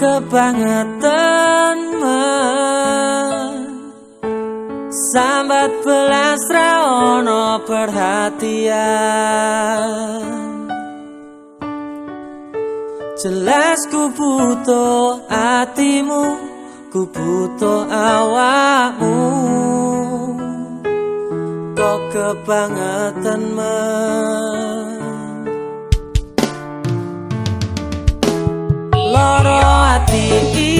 kebangetanmu. Sambat belas raono perhatian. Jelas ku butuh hatimu Ku butuh awakmu. Kok kebangetanmu? Loro. assim.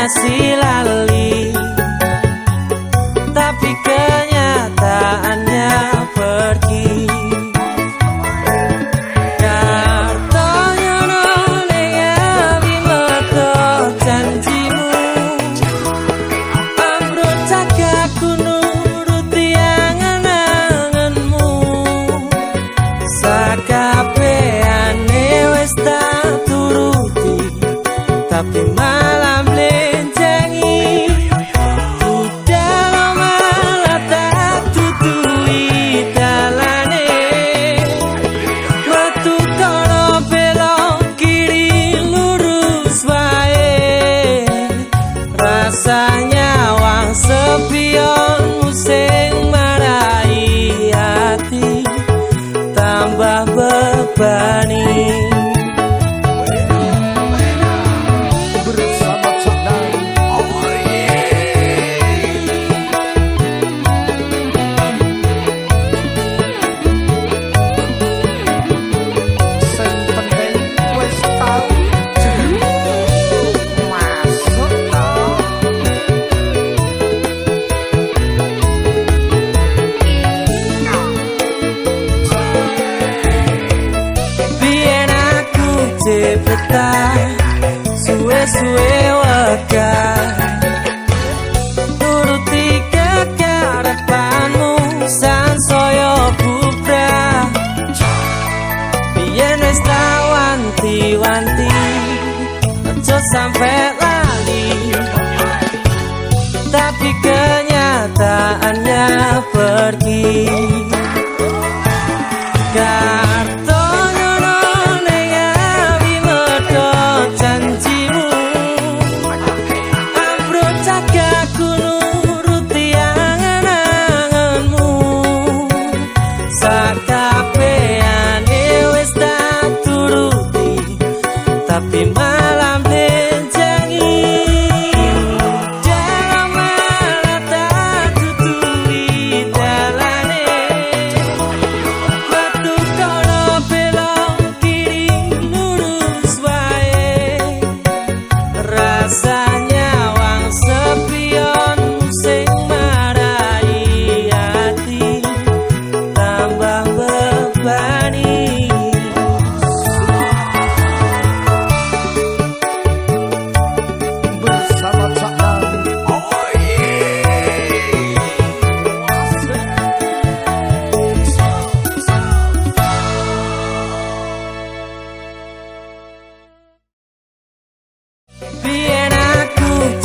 masih lali. pani peta suwe-suwe waka Turuti kekarepanmu San soyo bubra Bien esta wanti wanti Ojo sampe lali. Tapi kenyataannya Pergi.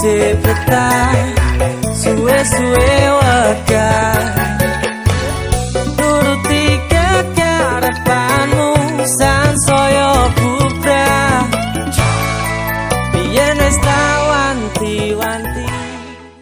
interpretar. Sou eu, sou eu, a cara.